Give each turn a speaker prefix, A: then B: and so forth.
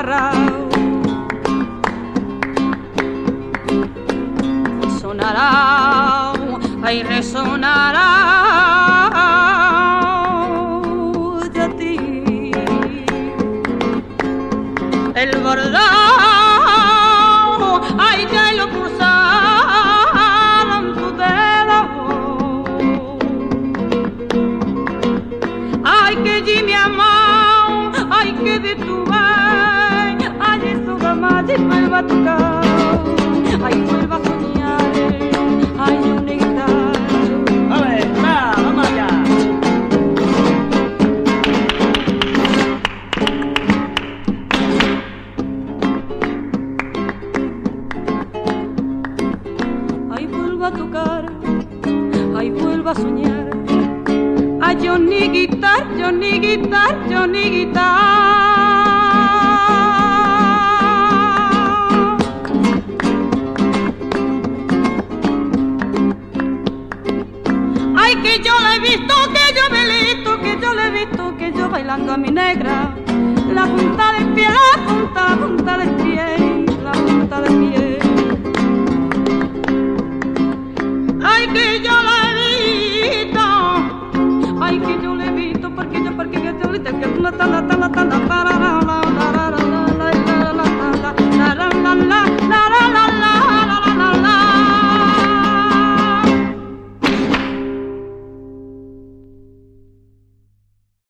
A: amarrado. Sonará, ay resonará de ti el bordado, ay ya que de tu ay, ay eso jamás y vuelva a tocar, ay vuelva a soñar, ay un guitarra.
B: A ver, va, vamos allá.
A: Ay, vuelvo a tocar, ay, vuelvo a soñar. Ay, Johnny Guitar, Johnny Guitar, Johnny Guitar. Ay, que yo la he visto, que yo me he visto, que yo la he visto, que yo bailando a mi negra. Visto. Ay, que yo